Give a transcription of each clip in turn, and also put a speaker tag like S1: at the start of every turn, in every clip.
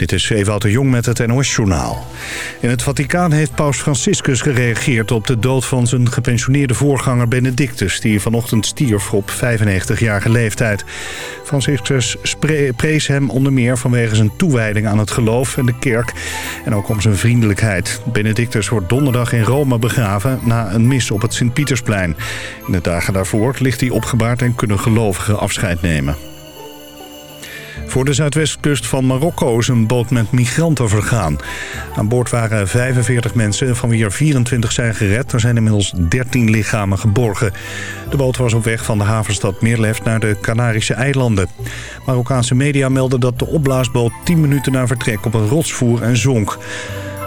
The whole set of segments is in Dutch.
S1: Dit is Ewout de Jong met het NOS-journaal. In het Vaticaan heeft paus Franciscus gereageerd op de dood van zijn gepensioneerde voorganger Benedictus... die vanochtend stierf op 95-jarige leeftijd. Franciscus prees hem onder meer vanwege zijn toewijding aan het geloof en de kerk... en ook om zijn vriendelijkheid. Benedictus wordt donderdag in Rome begraven na een mis op het Sint-Pietersplein. In de dagen daarvoor ligt hij opgebaard en kunnen gelovigen afscheid nemen. Voor de zuidwestkust van Marokko is een boot met migranten vergaan. Aan boord waren 45 mensen, van wie er 24 zijn gered. Er zijn inmiddels 13 lichamen geborgen. De boot was op weg van de havenstad Meerlef naar de Canarische eilanden. Marokkaanse media melden dat de opblaasboot 10 minuten na vertrek op een rots voer en zonk.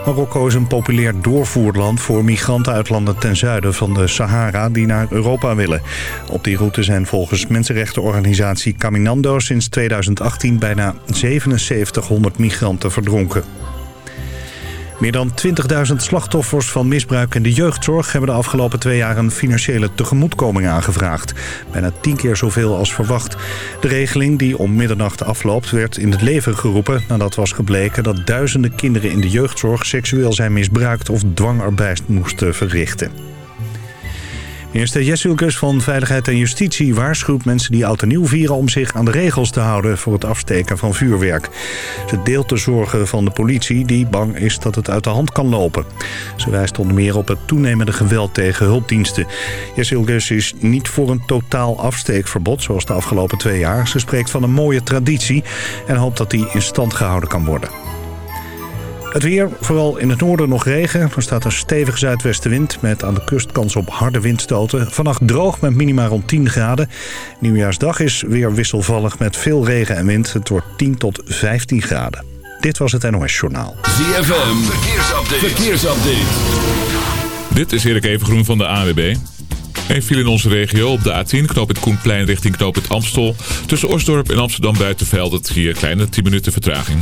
S1: Marokko is een populair doorvoerland voor migranten uit landen ten zuiden van de Sahara die naar Europa willen. Op die route zijn volgens mensenrechtenorganisatie Caminando sinds 2018 bijna 7700 migranten verdronken. Meer dan 20.000 slachtoffers van misbruik in de jeugdzorg... hebben de afgelopen twee jaar een financiële tegemoetkoming aangevraagd. Bijna tien keer zoveel als verwacht. De regeling die om middernacht afloopt werd in het leven geroepen... nadat was gebleken dat duizenden kinderen in de jeugdzorg... seksueel zijn misbruikt of dwangarbeid moesten verrichten. Minister Jessilkus van Veiligheid en Justitie waarschuwt mensen die oud en nieuw vieren om zich aan de regels te houden voor het afsteken van vuurwerk. Ze deelt de zorgen van de politie die bang is dat het uit de hand kan lopen. Ze wijst onder meer op het toenemende geweld tegen hulpdiensten. Jessilkus is niet voor een totaal afsteekverbod zoals de afgelopen twee jaar. Ze spreekt van een mooie traditie en hoopt dat die in stand gehouden kan worden. Het weer, vooral in het noorden nog regen. Er staat een stevige zuidwestenwind met aan de kust kans op harde windstoten. Vannacht droog met minima rond 10 graden. Nieuwjaarsdag is weer wisselvallig met veel regen en wind. Het wordt 10 tot 15 graden. Dit was het NOS Journaal.
S2: ZFM, verkeersupdate. verkeersupdate.
S3: Dit is Erik Evengroen van de AWB. Een viel in onze regio op de A10, knoop het Koenplein richting knoop het Amstel. Tussen Osdorp en Amsterdam Buitenveld het hier kleine 10 minuten vertraging.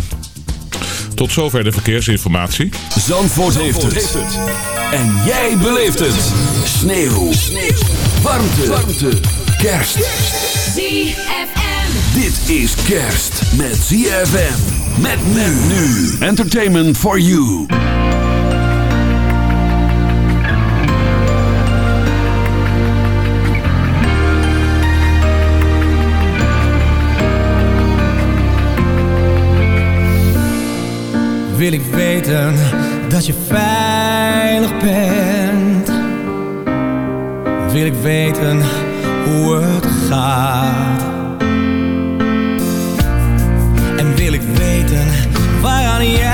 S3: Tot zover de verkeersinformatie.
S2: Zandvoort, heeft, het. En jij beleeft het. Sneeuw. Sneeuw. Warmte. Warmte. Kerst.
S4: ZFM.
S2: Dit is kerst met ZFM. Met men nu. Entertainment for you.
S5: Wil ik weten dat je veilig bent. Wil ik weten hoe het gaat. En wil ik weten waaraan jij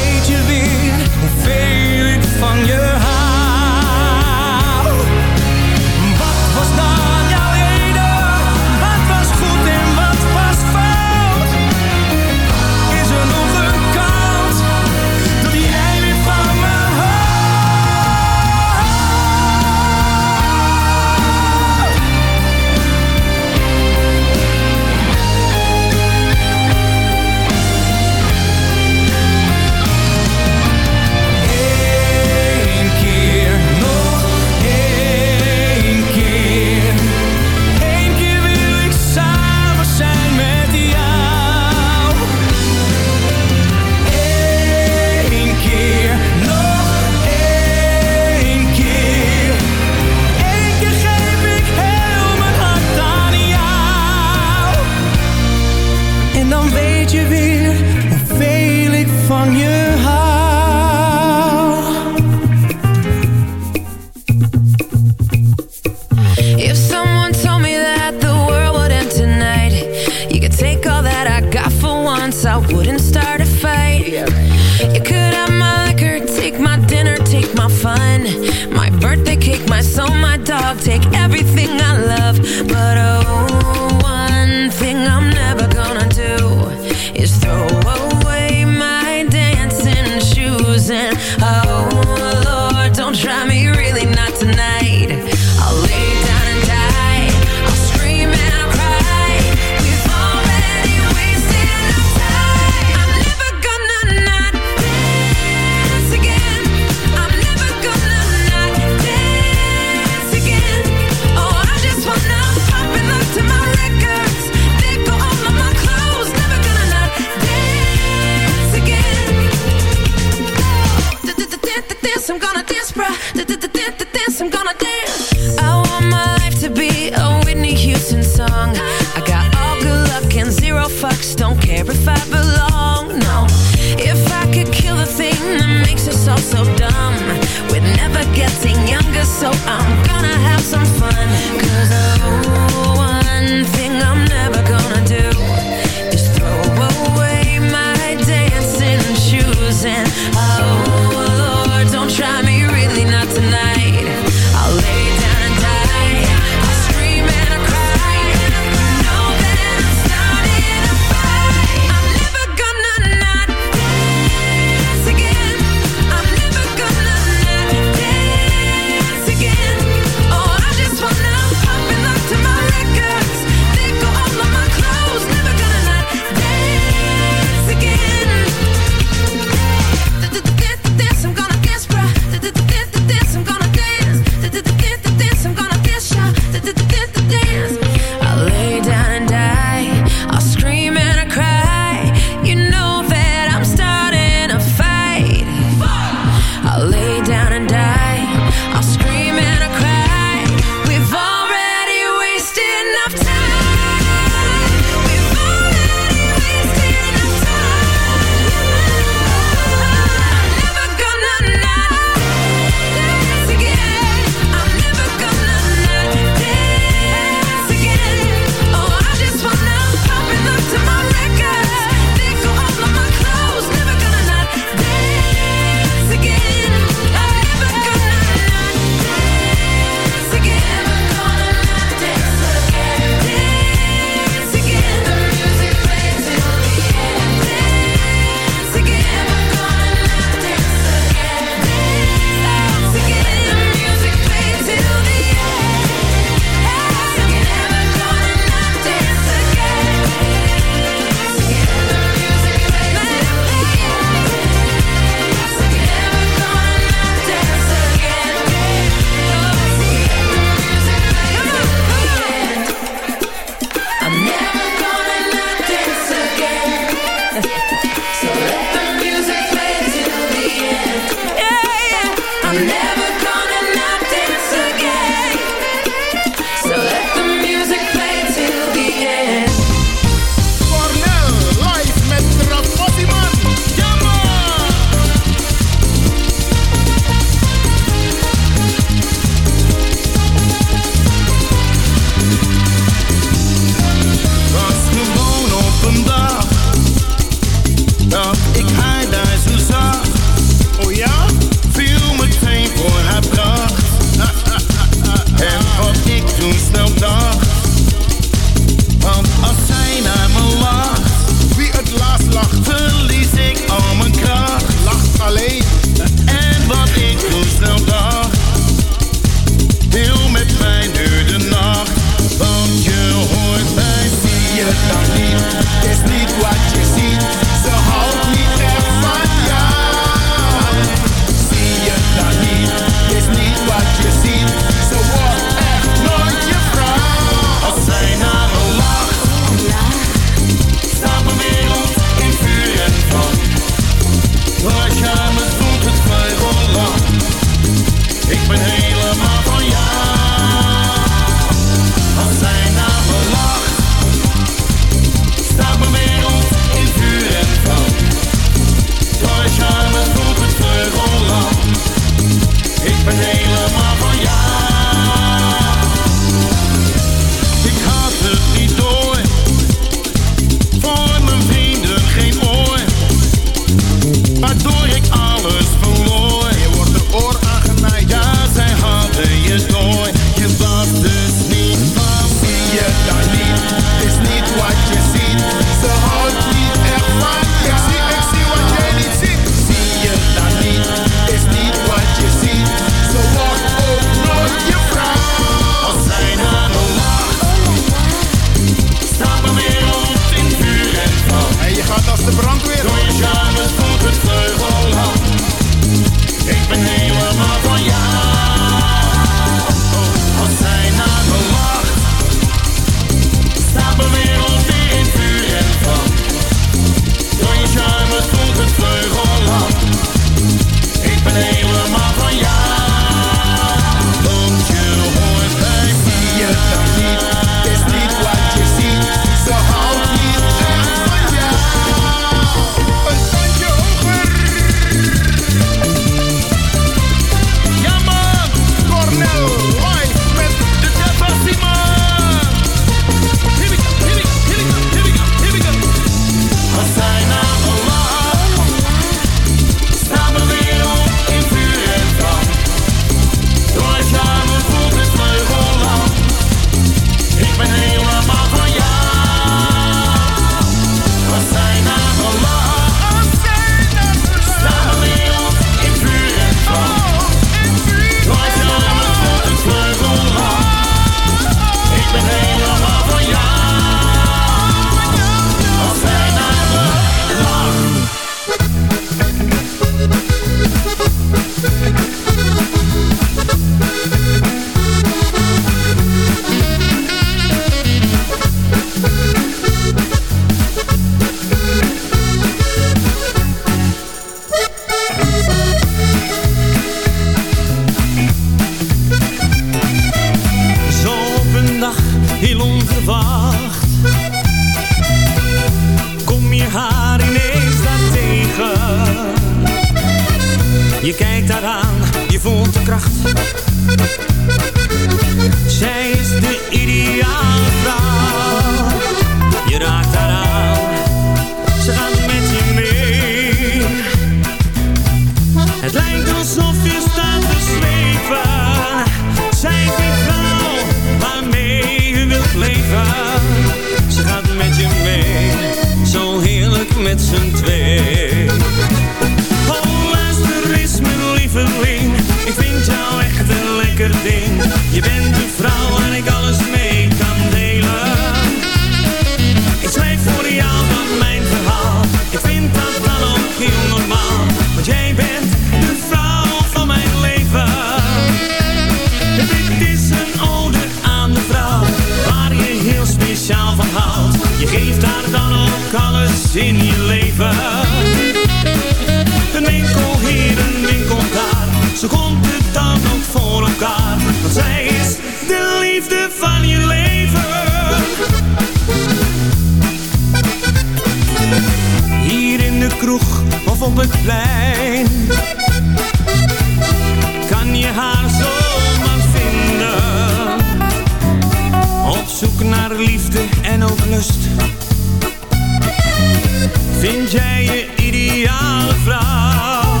S6: Vind jij je ideale vrouw?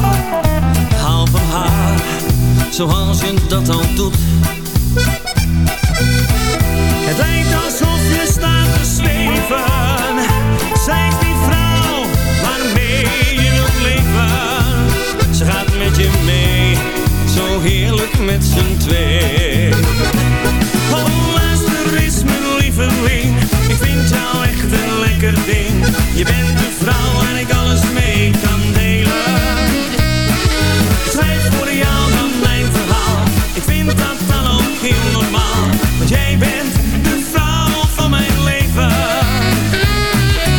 S6: Haal van haar zoals je dat al doet. Het lijkt alsof je staat te zweven. Zij is die vrouw waarmee je wilt leven. Ze gaat met je mee, zo heerlijk met z'n twee Je bent de vrouw waar ik alles mee kan delen. Ik schrijf voor jou dan mijn verhaal? Ik vind dat dan ook heel normaal Want jij bent de vrouw van mijn leven.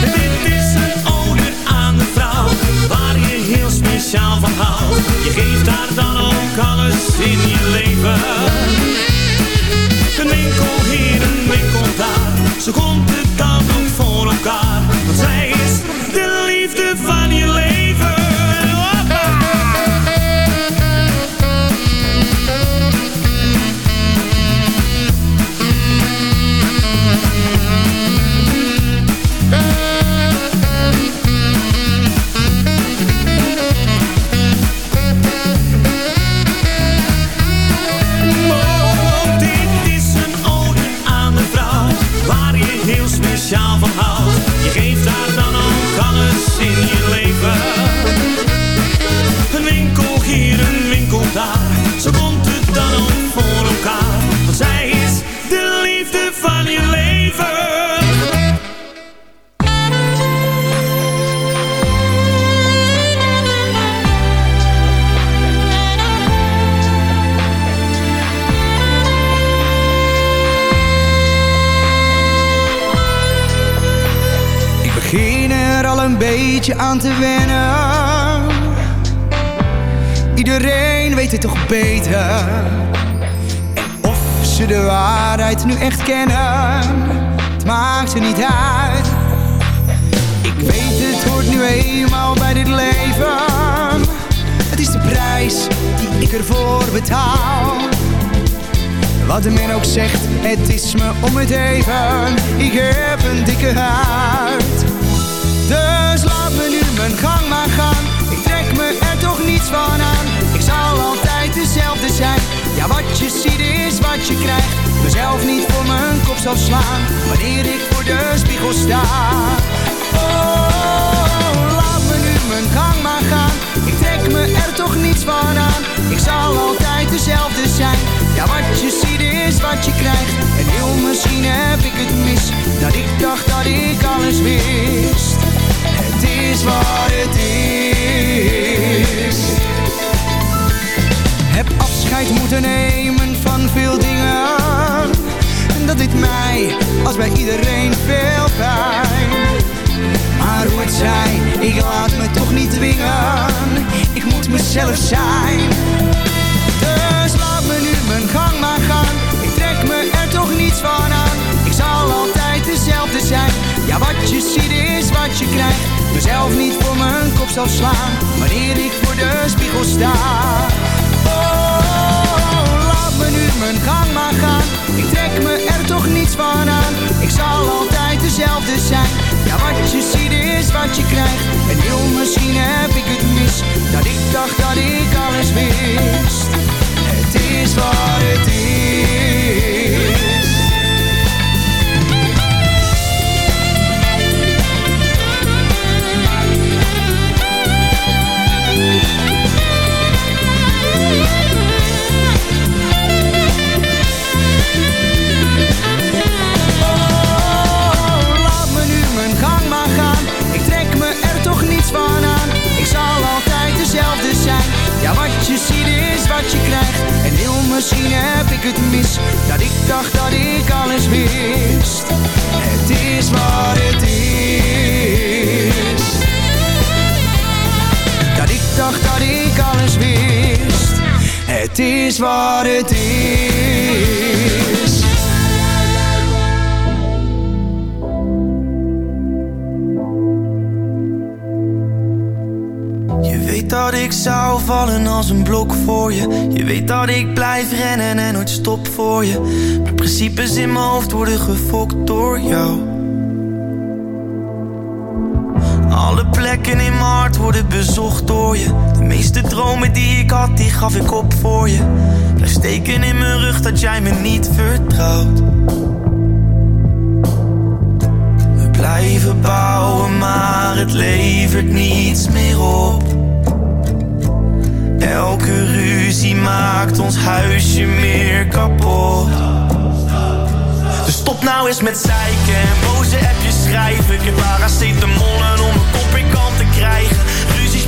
S6: Dit is een ode aan de vrouw Waar je heel speciaal van houdt. Je geeft haar dan ook alles in je leven. Een winkel hier, een winkel daar. Zo komt het dan Want zij is de liefde van je leven
S7: al een beetje aan te wennen. Iedereen weet het toch beter. En of ze de waarheid nu echt kennen, het maakt er niet uit. Ik weet het hoort nu eenmaal bij dit leven. Het is de prijs die ik ervoor betaal. Wat de men ook zegt, het is me om het even. Ik heb een dikke huid. Mijn gang maar gaan. Ik trek me er toch niets van aan. Ik zal altijd dezelfde zijn. Ja, wat je ziet is wat je krijgt. Mezelf niet voor mijn kop zal slaan. Wanneer ik voor de spiegel sta. Oh, laat me nu mijn gang maar gaan. Ik trek me er toch niets van aan. Ik zal altijd dezelfde zijn. Ja, wat je ziet is wat je krijgt. En heel misschien heb ik het mis. Dat ik dacht dat ik alles wist. Is wat het is. Heb afscheid moeten nemen van veel dingen. En dat deed mij, als bij iedereen, veel pijn. Maar hoe het zij, ik laat me toch niet dwingen. Ik moet mezelf zijn. Dus laat me nu mijn gang maar gaan. Ik trek me er toch niets van aan. Ik zal altijd dezelfde zijn. Ja, wat je ziet is wat je krijgt. Mezelf niet voor mijn kop
S8: zal slaan wanneer ik voor de spiegel sta. Oh, laat me nu mijn gang maar gaan. Ik trek me er toch niets van aan. Ik zal altijd dezelfde zijn. Ja, wat je ziet is wat je krijgt. En heel misschien heb ik het mis. Dat ik dacht dat ik alles wist. Wat het is dat ik zou vallen als een blok voor je. Je weet dat ik blijf rennen en nooit stop voor je. Maar principes in mijn hoofd worden gefokt door jou. Alle plekken mijn worden bezocht door je. De meeste dromen die ik had, die gaf ik op voor je. Blijf steken in mijn rug dat jij me niet vertrouwt. We blijven bouwen, maar het levert niets meer op. Elke ruzie maakt ons huisje meer kapot. Dus stop nou eens met zeiken en boze appjes schrijven. Ik heb mollen om een kop kant te krijgen.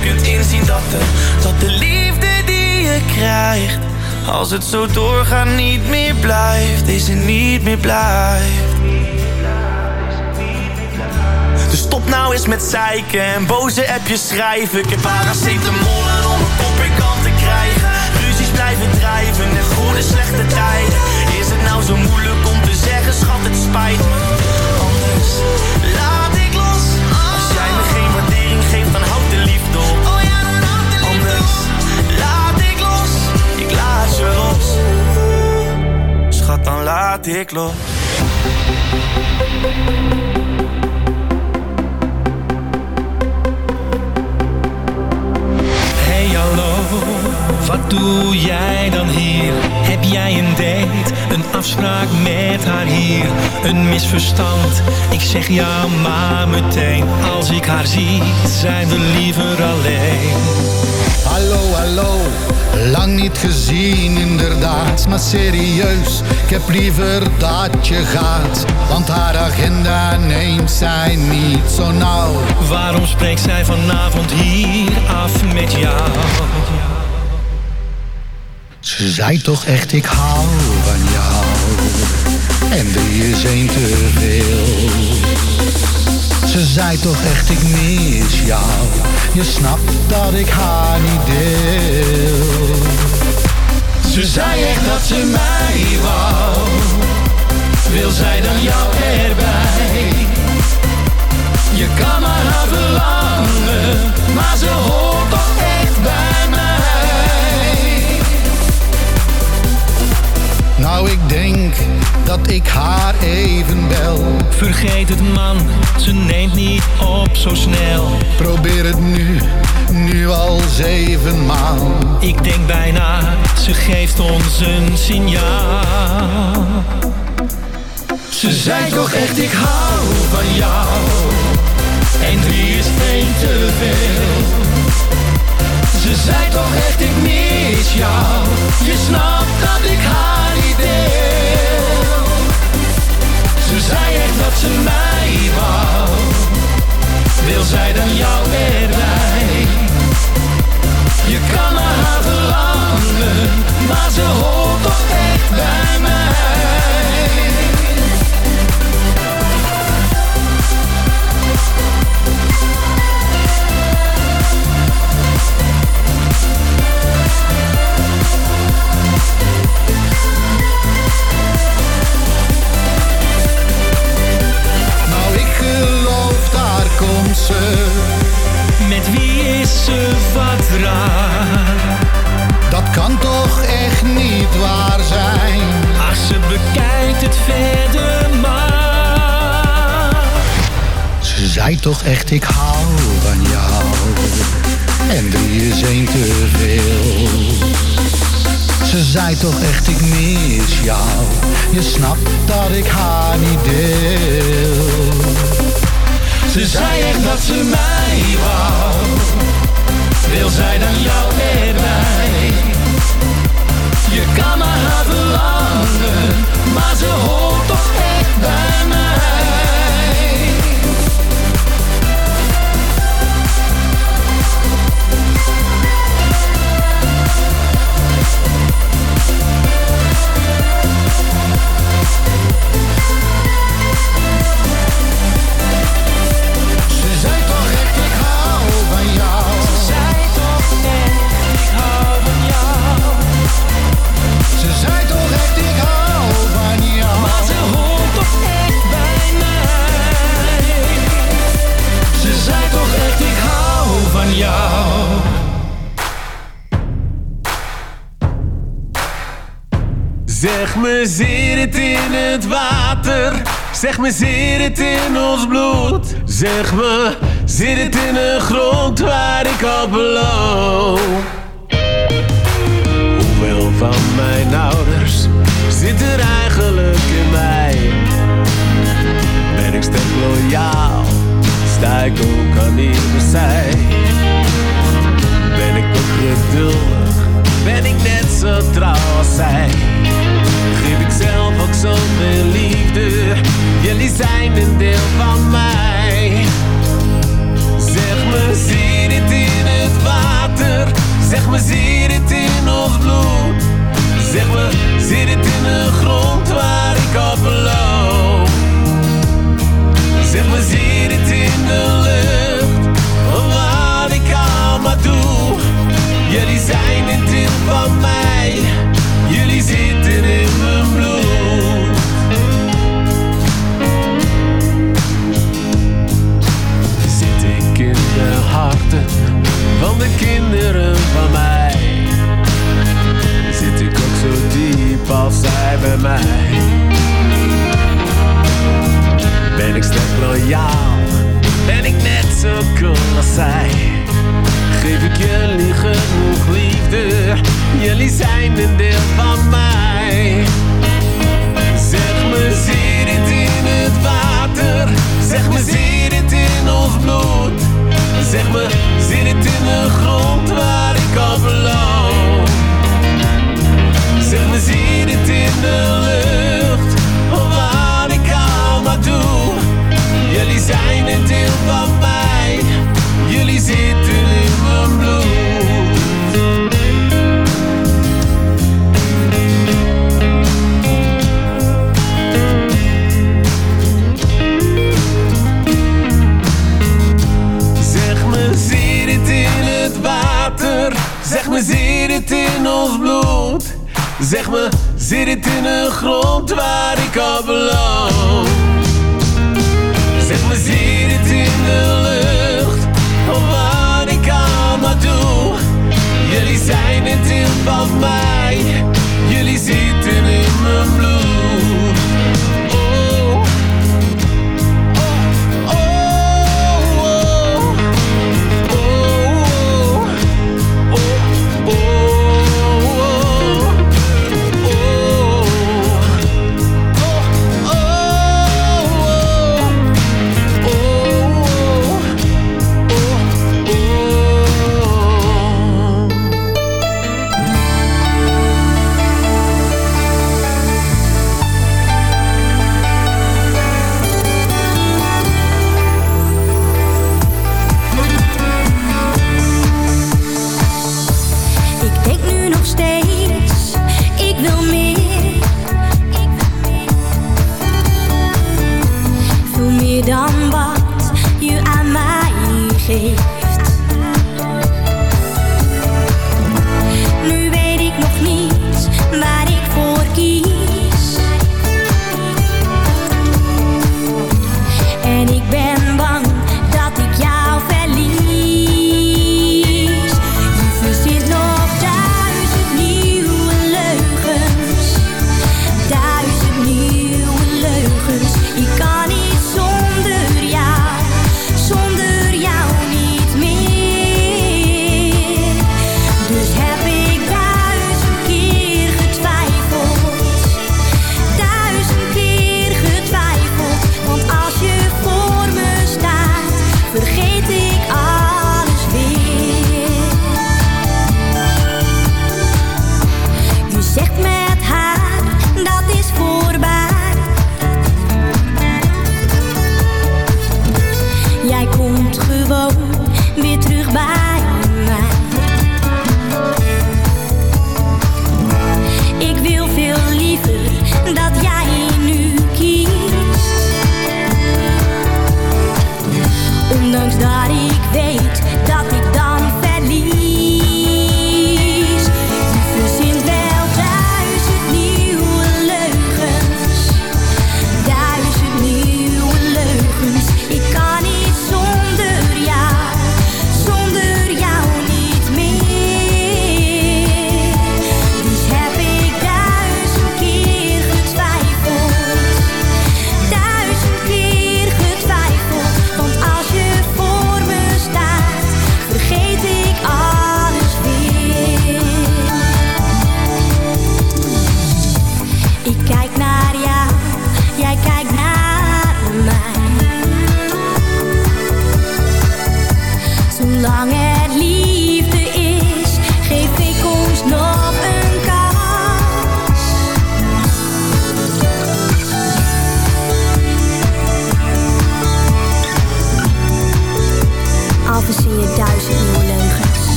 S8: je kunt inzien dat de, liefde die je krijgt, als het zo doorgaat niet meer blijft, het niet meer blijft. Dus stop nou eens met zeiken en boze appjes schrijven. Ik heb paracetamol om een kop in kant te krijgen. Ruzies blijven drijven en goede slechte tijden. Is het nou zo moeilijk om te zeggen, schat, het spijt me. Anders laat schat, dan laat ik los.
S9: Een misverstand, ik zeg ja maar meteen. Als ik haar zie, zijn we liever alleen.
S10: Hallo, hallo Lang niet gezien inderdaad, maar serieus, ik heb liever dat je gaat. Want haar agenda neemt zij niet zo nauw.
S9: Waarom spreekt zij vanavond hier af met jou?
S10: Ze zei toch echt, ik hou van jou. En drie is één te veel. Ze zei toch echt, ik mis jou. Je snapt dat ik haar niet deel. Ze zei echt dat ze mij wou. Wil zij dan jou erbij? Je kan maar haar maar ze hoort toch echt
S11: Nou, ik denk dat ik haar even bel.
S10: Vergeet het man, ze neemt niet op zo snel.
S11: Probeer het nu, nu al zevenmaal.
S10: Ik denk bijna, ze geeft ons een signaal. Ze zei toch echt, ik hou van jou. En drie is één te veel. Ze zei toch echt, ik mis jou. Je snapt dat ik haar Ze zei echt dat ze mij wou. Wil zij dan jou? Je
S9: Zeg me, zit het in ons bloed? Zeg me, zit het in de grond waar ik op loop? Hoeveel van mijn ouders zit er eigenlijk in mij? Ben ik sterk loyaal? Sta ik ook aan iedere zij? Ben ik ook geduldig? Ben ik net zo trouw als zij? Zoveel liefde? Jullie zijn een deel van mij. Zeg me, zie het in het water? Zeg me, zie het in ons bloed? Zeg me, zit het in de grond waar ik op loop? Zeg me, zie het in de lucht? Wat ik allemaal doe? Jullie zijn een deel van mij. Jullie zitten in mijn van de kinderen van mij? Zit ik ook zo diep als zij bij mij? Ben ik sterk loyaal? Ben ik net zo cool als zij? Geef ik jullie genoeg liefde? Jullie zijn een deel van mij. Zeg me, zie het in het water? Zeg me, zie het in ons bloed? Zeg me, zie het in de grond waar ik op loop? Zeg me, zie het in de lucht? Wat ik allemaal doe? Jullie zijn een deel van mij. Jullie zitten in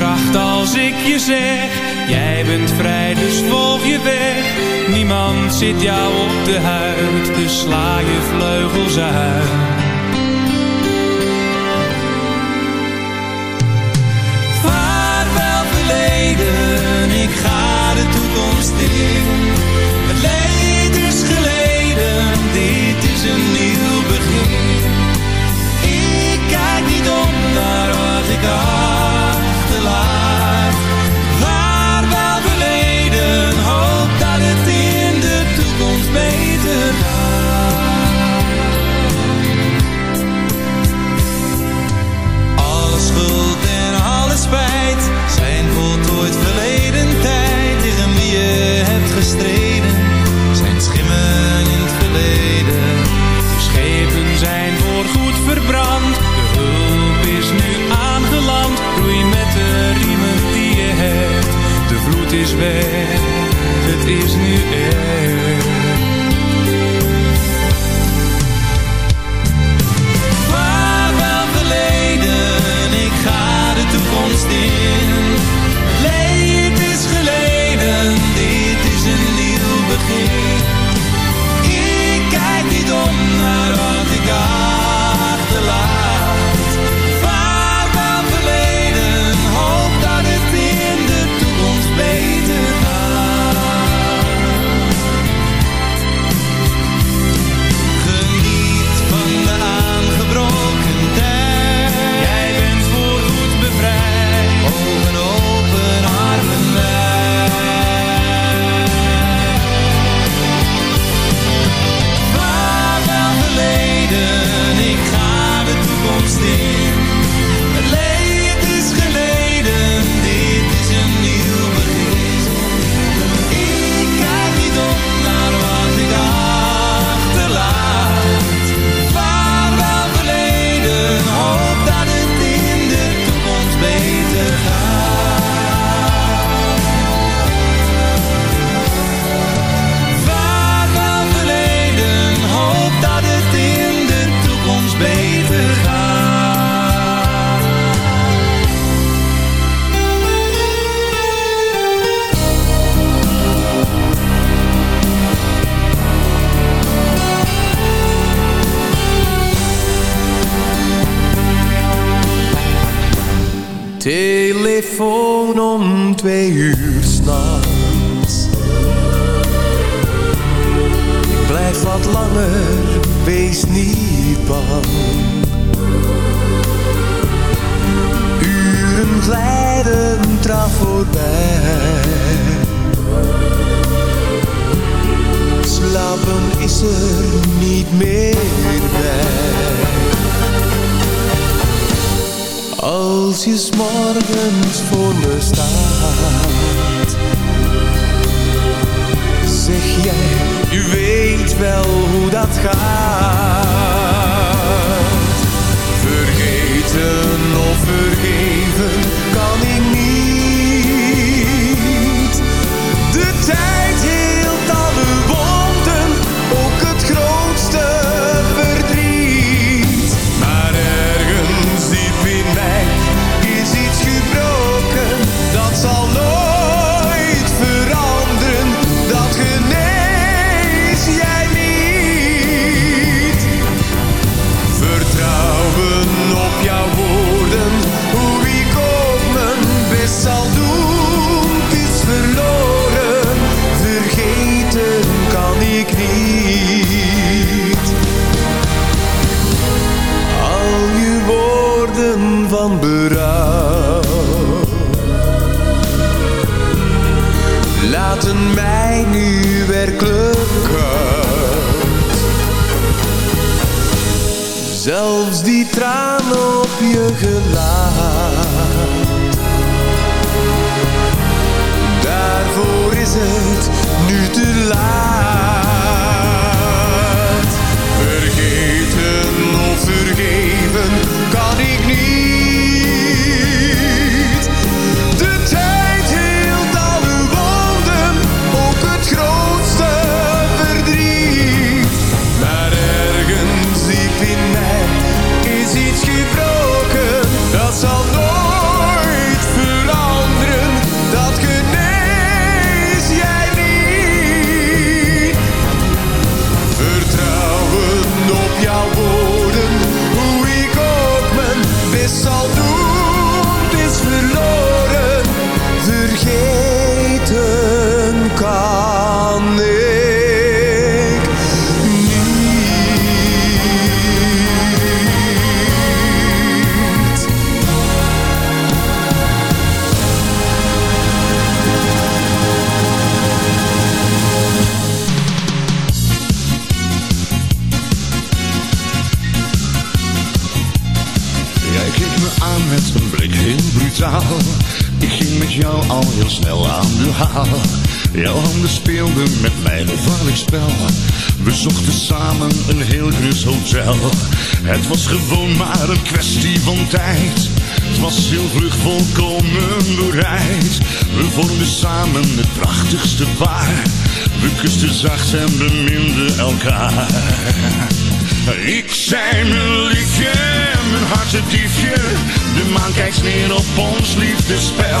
S9: kracht als ik je zeg Jij bent vrij, dus volg je weg. Niemand zit jou op de huid Dus sla je vleugels uit.
S5: Vaarwel verleden Ik ga de toekomst in. Het leed is geleden Dit is een nieuw begin. Ik kijk niet om naar het is weg, het is
S12: nu echt. Het was gewoon maar een kwestie van tijd. Het was heel vlug volkomen bereid. We vormden samen het prachtigste paar. We kusten zacht en beminden elkaar. Ik zei mijn liefje, mijn hartediefje. De maan kijkt neer op ons liefdespel.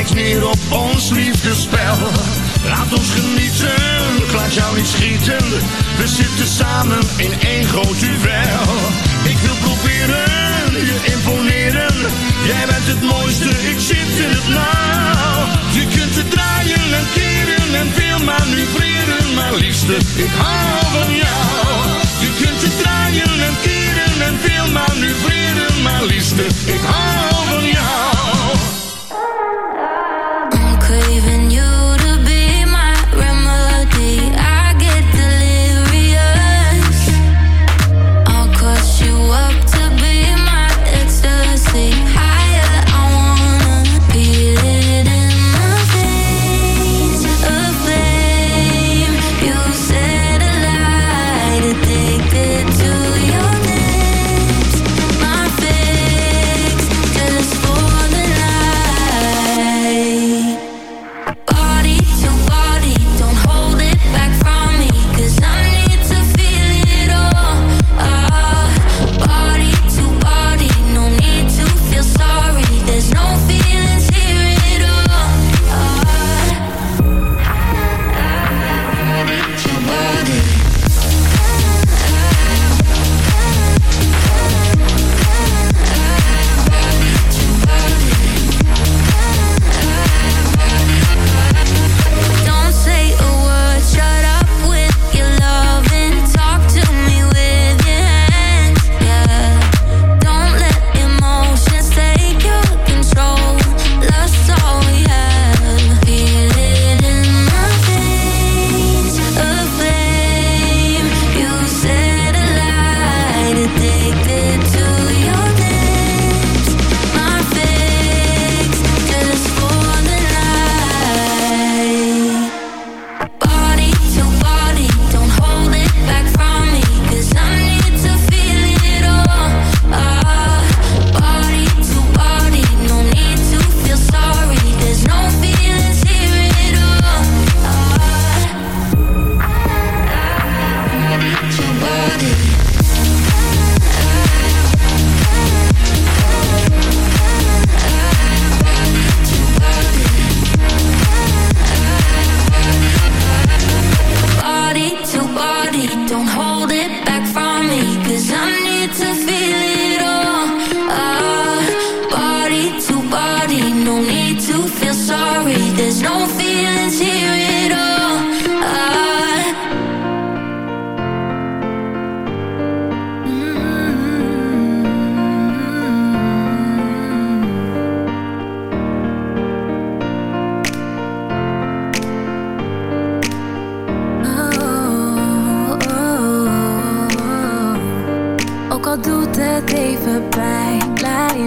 S13: Kijkt neer op ons liefdespel. Laat ons genieten, laat jou niet schieten. We zitten samen in één groot duel. Ik wil proberen je imponeren. Jij bent het mooiste, ik zit in het nauw. Je kunt het draaien en keren en veel manoeuvreren. Maar liefste, ik hou van jou. Je kunt het draaien en keren en veel manoeuvreren. Maar liefste, ik hou van jou.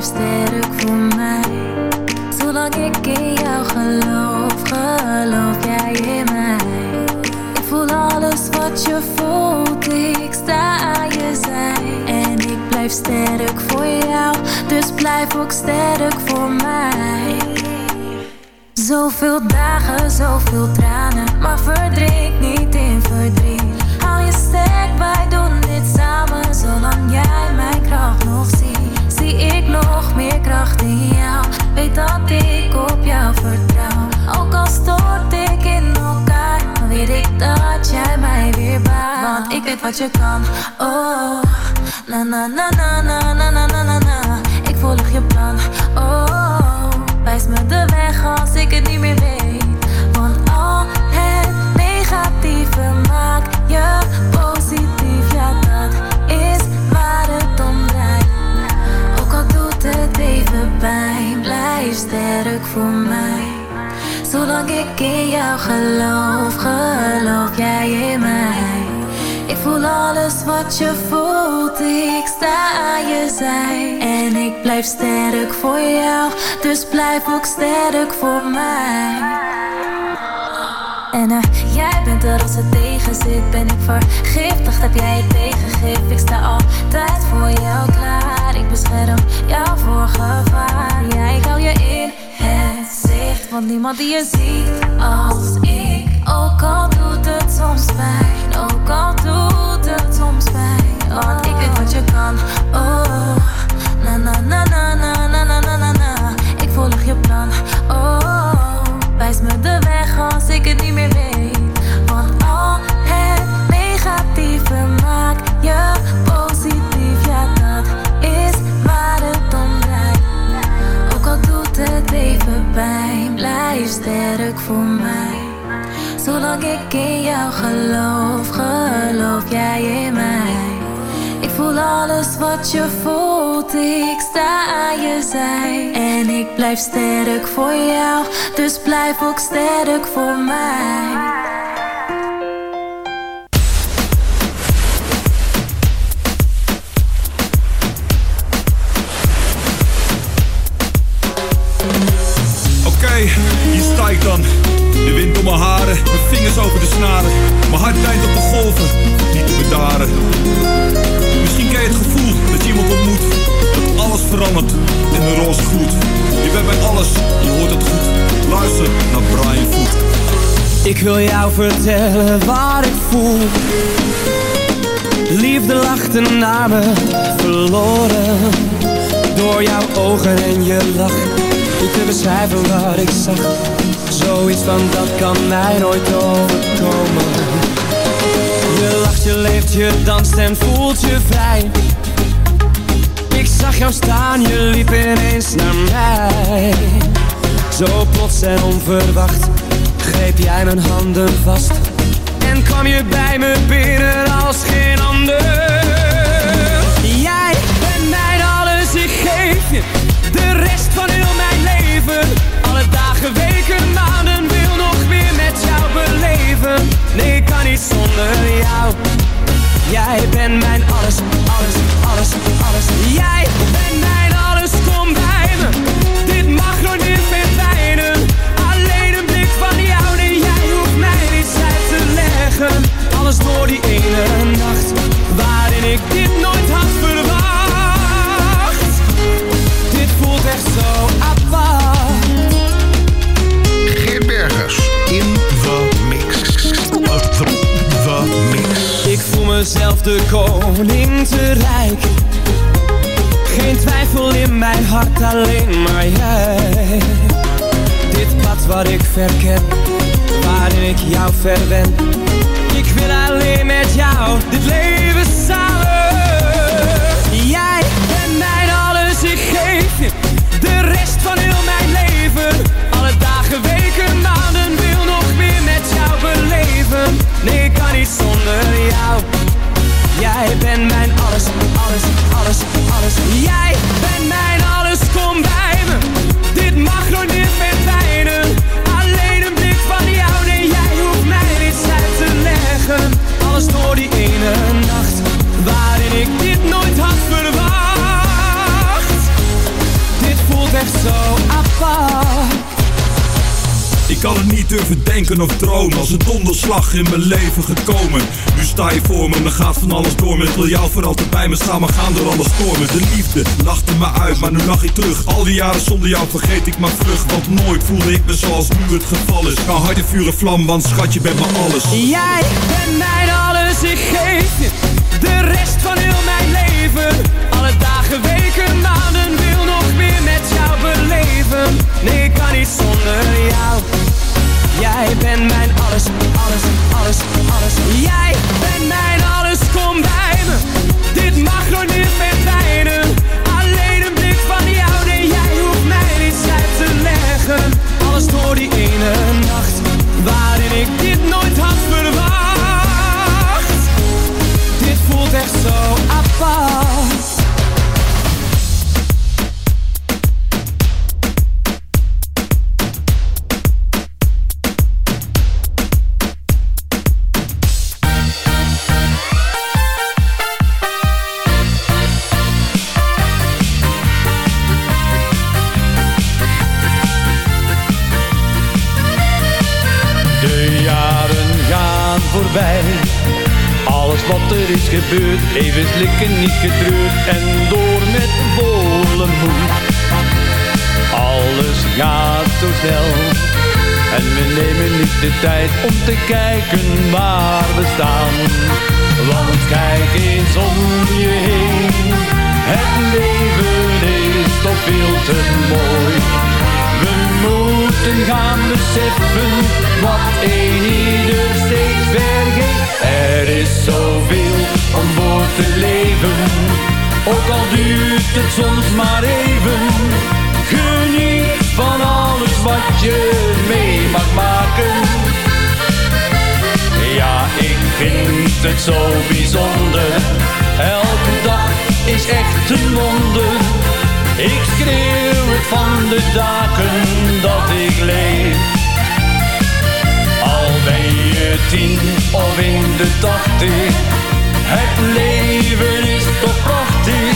S14: Sterk voor mij. Zolang ik in jou geloof, geloof jij in mij. Ik voel alles wat je voelt, ik sta aan je zij. En ik blijf sterk voor jou, dus blijf ook sterk voor mij. Zoveel dagen, zoveel tranen, maar verdriet dat ik op jou vertrouw. Ook al stort ik in elkaar, dan weet ik dat jij mij weer baart. Want ik weet wat je kan, oh. Na na na na na na na na na na. Ik volg je plan, oh. Wijs me de weg als ik het niet meer weet. Want al het negatieve maak je sterk voor mij. Zolang ik in jou geloof, geloof jij in mij. Ik voel alles wat je voelt, ik sta aan je zij. En ik blijf sterk voor jou, dus blijf ook sterk voor mij. En eh, jij bent er als het tegen zit, ben ik vergiftigd, heb jij het tegengif. Ik sta altijd voor jou klaar, bescherm jou voor gevaar. Jij ik hou je in het zicht, want niemand die je ziet als ik. Ook al doet het soms pijn, ook al doet het soms pijn. Want ik weet wat je kan, oh. Na na na na na na na na na na. Ik volg je plan, oh. Wijs me de weg als ik het niet meer weet. Want al het negatieve maakt je sterk voor mij. Zolang ik in jou geloof, geloof jij in mij. Ik voel alles wat je voelt, ik sta aan je zij. En ik blijf sterk voor jou, dus blijf ook sterk voor mij.
S15: Vertellen wat ik voel. Liefde lachte naar me, verloren. Door jouw ogen en je lach. Niet te beschrijven wat ik zag. Zoiets van dat kan mij nooit overkomen. Je lacht, je leeft, je danst en voelt je vrij. Ik zag jou staan, je liep ineens naar mij. Zo plots en onverwacht greep jij mijn handen vast En kwam je bij me binnen als geen ander. Jij bent mijn alles, ik geef je De rest van heel mijn leven. Alle dagen, weken, maanden Wil nog meer met jou beleven. Nee, ik kan niet zonder jou. Jij bent mijn alles, alles, alles, alles. Jij bent mijn alles, kom bij Door die ene nacht Waarin ik dit nooit had verwacht. Dit voelt echt zo apart.
S10: Geert Bergers. In The Mix. The, the Mix.
S15: Ik voel mezelf de koning te rijk. Geen twijfel in mijn hart, alleen maar jij. Dit pad wat ik verken, waarin ik jou verwen wil alleen met jou dit leven samen. Jij bent mijn alles, ik geef je de rest van heel mijn leven. Alle dagen, weken, maanden, wil nog meer met jou beleven. Nee, ik kan niet zonder jou. Jij bent mijn alles, alles, alles, alles. Jij bent mijn alles, kom bij me. Dit mag nooit meer verdwijnen Alles door die ene nacht Waarin ik dit nooit had verwacht. Dit voelt echt zo apart
S16: Kan het niet durven denken of dromen Als een donderslag in mijn leven gekomen Nu sta je voor me, dan gaat van alles door me Ik wil jou voor altijd bij me maar gaan door alle stormen De liefde lachte me uit, maar nu lach ik terug Al die jaren zonder jou vergeet ik maar vlug Want nooit voelde ik me zoals nu het geval is Kan harde vuur en vlam, want schat je bent me alles
S15: Jij bent mijn alles, ik geef je de rest van heel mijn leven. Alle dagen, weken, maanden, wil nog meer met jou beleven. Nee, ik kan niet zonder jou. Jij bent mijn alles, alles, alles, alles. Jij bent mijn alles, kom bij me. Dit mag nooit meer verdwijnen. Alleen een blik van jou, nee, jij hoeft mij niets uit te leggen. Alles door die ene nacht, waarin ik dit nooit had verwacht. Dit voelt echt zo apart.
S17: Alles wat er is gebeurd, even slikken niet getreurd en door met volle moed. Alles gaat zo snel en we nemen niet de tijd om te kijken waar we staan. Want kijk eens om je heen, het leven is toch veel te mooi. We moeten gaan beseffen wat een ieder steeds er is zoveel om voor te leven, ook al duurt het soms maar even. Geniet van alles wat je mee mag maken. Ja, ik vind het zo bijzonder. Elke dag is echt een wonder. Ik schreeuw het van de daken dat ik leef ben je tien of in de tachtig. Het leven is toch prachtig.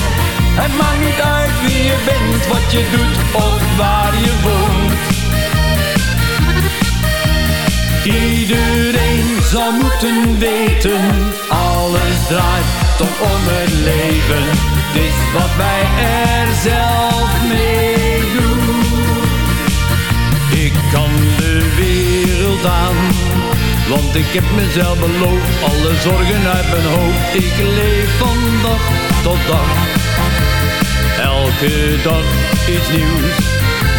S17: Het maakt niet uit wie je bent, wat je doet of waar je woont. Iedereen zou moeten weten, alles draait toch om het leven. Dit is wat wij er zelf mee doen. Ik kan de wereld aan, want ik heb mezelf beloofd. Alle zorgen uit mijn hoofd, ik leef van dag tot dag. Elke dag iets nieuws.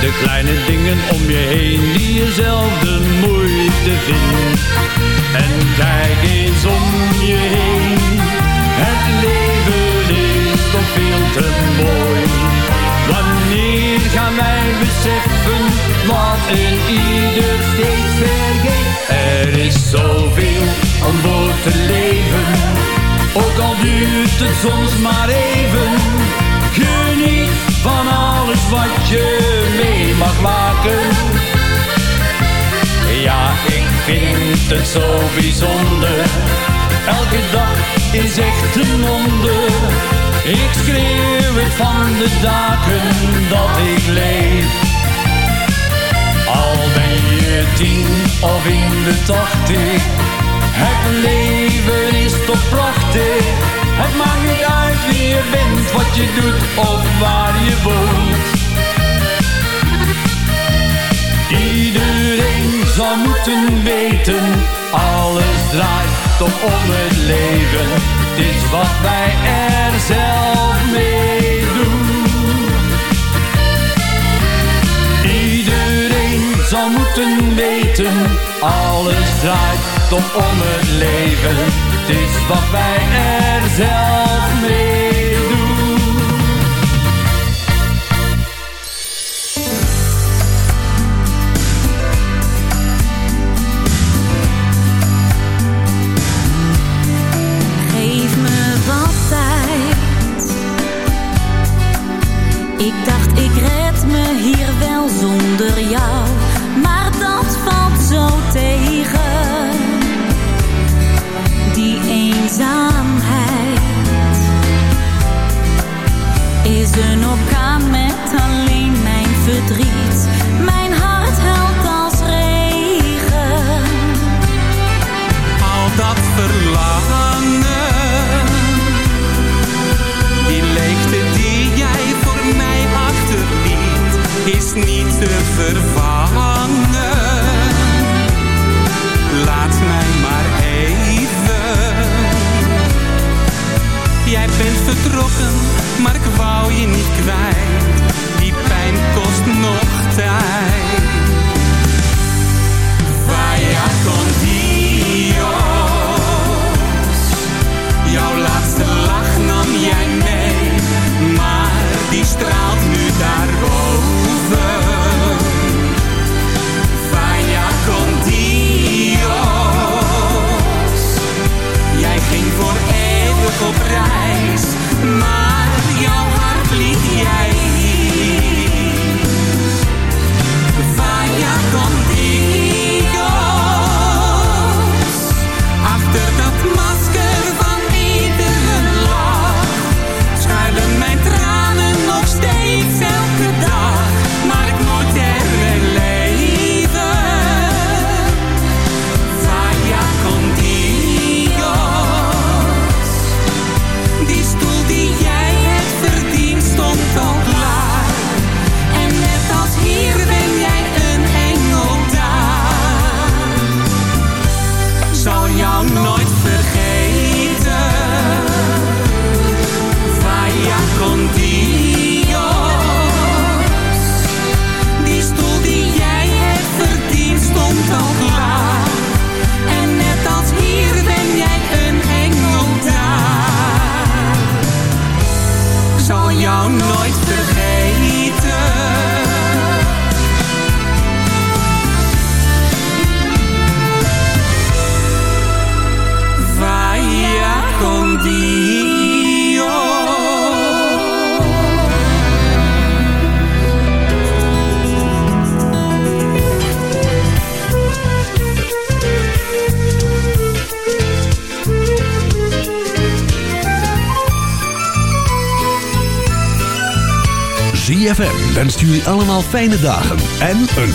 S17: De kleine dingen om je heen die je zelf de moeite vindt. En kijk eens om je heen. Het leven is toch veel te mooi. Wanneer gaan wij beseffen wat een ieder steeds vergeet? Er is zoveel om voor te leven. Ook al duurt het soms maar even. Geniet van alles wat je mee mag maken. Ja, ik vind het zo bijzonder. Elke dag is echt een wonder. Ik schreeuw het van de daken dat ik leef. Al ben je tien of in de tachtig. Het leven is toch prachtig. Het maakt niet uit wie je bent, wat je doet of waar je woont. Iedereen zou moeten weten, alles draait toch om het leven. Het is wat wij er zelf mee doen. Iedereen zou moeten weten, alles draait toch om het leven. Het is wat wij er zelf mee doen.
S2: Allemaal fijne dagen en een